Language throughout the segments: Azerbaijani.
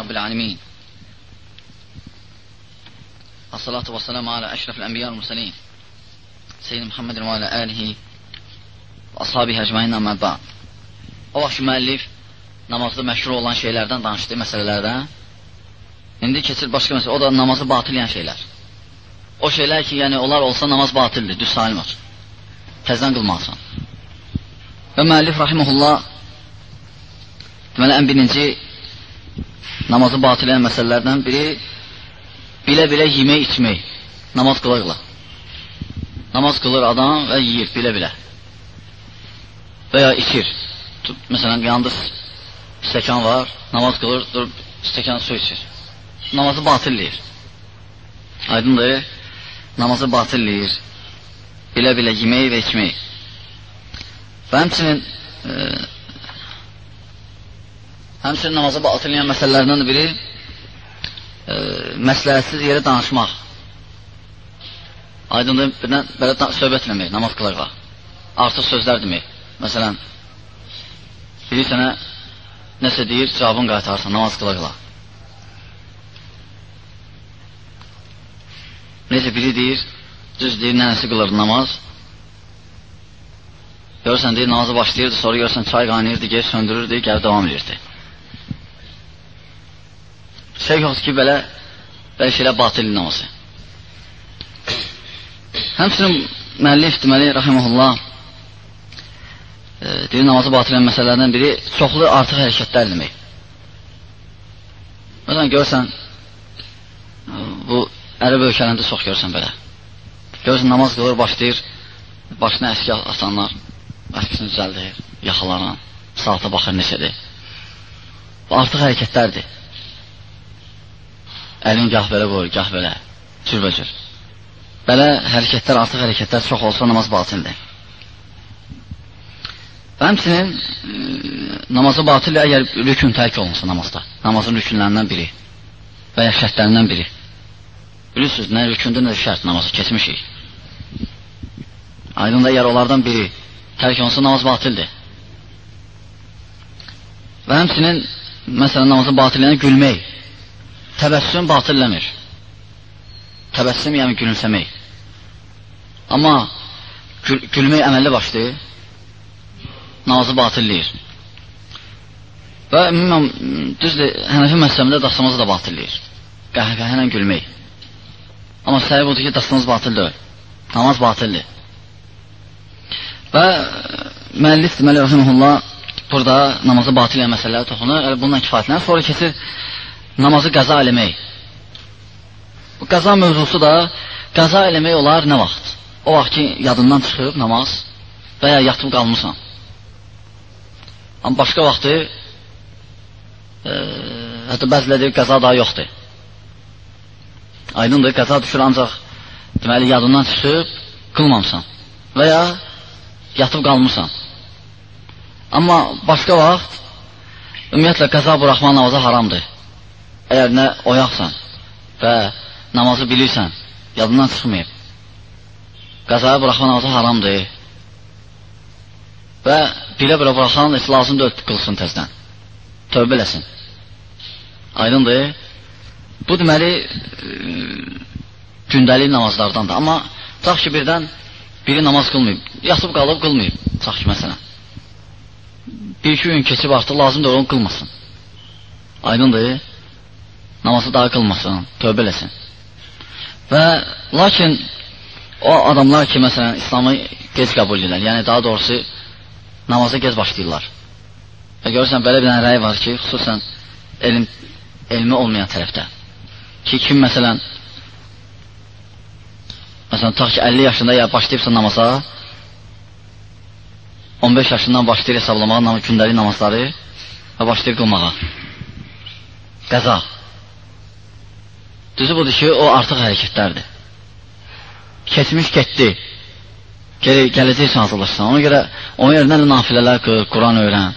رب العالمين الصلاة والسلام على أشرف الأنبياء والمرسلين سيدنا محمد وعلى آله وأصحابه أجمعين أما بعد O vaxt müəllif namazda məşhur olan şeylərdən danışdı, məsələlərdən. İndi keçir başqa məsələ, o da namazı batiləyən şeylər. O şeylər ki, yəni onlar olsa namaz batildir, düz salimdir. Təzdən qılmalısan. Və müəllif rahimehullah deməli ən birinci namazı batiləyən məsələlərdən biri bilə-bilə yemək, içmək. Namaz qılırlar. Namaz qılır adam və yeyir bilə-bilə. Və ya içir. Məsələn, yanında stəkan var, namaz qılır, durub stəkan su içir. Namazı batilləyir. Aydındır? Namazı batilləyir. Bilə-bilə yemək və içmək. Və həmçinin e, həmçinin namazı batilləyən məsələlərdən biri e, məsləhətsiz yerə danışmaq. Aydındır, birdən belə söhbət eləmək, namaz qılırlar. Artıq sözlər demək. Məsələn, biri sənə nəsə deyir, cavabını qaytarsan, namaz qılırlar. Necə biri deyir, düz deyir, nənəsi qılırdı namaz. Görürsən, deyir, namazı başlayırdı, sonra görürsən, çay qaynayırdı, geri söndürürdü, gəlib davam edirdi. Şey yoxdur ki, belə, belə şeylər batilli namazı. Həmçinin müəllif deməli, rəhəməhullah, e, deyir, namazı batilən məsələlərdən biri çoxlu artıq hərəkətlər demək. Məsələn, görsən, bu ərəb ölkələrində çox görsən belə. Görsən, namaz qılır, başlayır, başına əski atanlar, əskisini düzəldir, yaxalarına, saata baxır neçədir. Bu artıq hərəkətlərdir. Əlin gah belə qoyur, gah belə, cürbəcür. Belə hərəkətlər, artıq hərəkətlər çox olsa namaz batildir. Və həmçinin namazı batil əgər rükün tərk olunsa namazda, namazın rükünlərindən biri və ya şərtlərindən biri. Bilirsiniz, nə rükündür, nə şərt namazı keçmişik. Aydın da əgər onlardan biri tərk olunsa namaz batildir. Və həmçinin məsələn namazı batilləyən gülmək, təbəssüm batilləmir. Təbəssüm yəni gülümsəmək. Amma gül gülmək əməlli başlayır namazı batilləyir. Və ümumən, düzdür, Hənəfi məsələmdə dastamazı da batilləyir. Qəhqəhə ilə gülmək. Amma səhib odur ki, dastamaz batil deyil. Namaz batildir. Və müəllif deməli, rəhiməhullah, burada namazı batil edən məsələləri toxunur. Bundan kifayətlənir. Sonra keçir namazı qəza eləmək. Bu qəza mövzusu da qəza eləmək olar nə vaxt? O vaxt ki, yadından çıxıb namaz və ya yatıb qalmısan. Amma başqa vaxtı e, hətta bəziləri deyir qəza daha yoxdur. Aydındır, qəza düşür ancaq deməli yadından çıxıb qılmamısan və ya yatıb qalmısan. Amma başqa vaxt ümumiyyətlə qəza buraxmaq namaza haramdır. Əgər nə oyaqsan və namazı bilirsən, yadından çıxmayıb. Qəzaya buraxmaq namaza haramdır. Və bilə-bilə buraxan heç lazımdır qılsın təzdən. Tövbə eləsin. Aydındır? Bu deməli e, gündəlik namazlardandır. Amma çax ki birdən biri namaz qılmayıb, yatıb qalıb qılmayıb. Çax ki məsələn. Bir-iki gün keçib artıq lazımdır onu qılmasın. Aydındır? Namazı daha qılmasın, tövbə eləsin. Və lakin o adamlar ki, məsələn, İslamı gec qəbul edirlər, yəni daha doğrusu namaza gec başlayırlar. Və görürsən, belə bir rəy var ki, xüsusən elm, elmi olmayan tərəfdə. Ki, kim məsələn, məsələn, ta ki 50 yaşında ya başlayıbsa namaza, 15 yaşından başlayır hesablamağa gündəlik namazları və başlayır qılmağa. Qəza. Düzü budur ki, o artıq hərəkətlərdir. Keçmiş getdi. Gəl gələcək üçün hazırlaşsan. Ona görə onun yerinə də nafilələr qıl, Quran öyrən,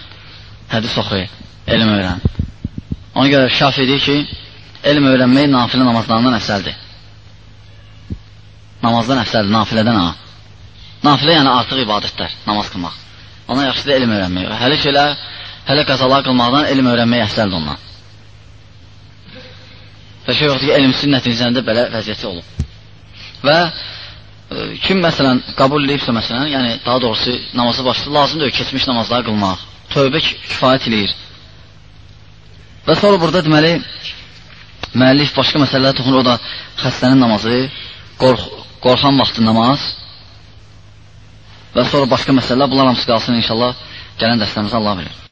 hədis oxu, elm öyrən. Ona görə Şafi deyir ki, elm öyrənmək nafilə namazlarından əfsəldir. Namazdan əfsəldir, nafilədən ha. Nafilə yəni artıq ibadətlər, namaz qılmaq. Ona yaxşıdır elm öyrənmək. Hələ şeylər, hələ qəzalar qılmaqdan elm öyrənmək əfsəldir ondan. Və şey yoxdur ki, elmsiz nəticəndə belə vəziyyəti olub. Və e, kim məsələn qəbul edibsə məsələn, yəni daha doğrusu namazı başlayır, lazım deyil keçmiş namazları qılmaq. Tövbə kifayət eləyir. Və sonra burada deməli müəllif başqa məsələlərə toxunur, o da xəstənin namazı, qorx qorxan vaxtı namaz və sonra başqa məsələlər, bunlar hamısı qalsın inşallah gələn dərslərimizə Allah bilir.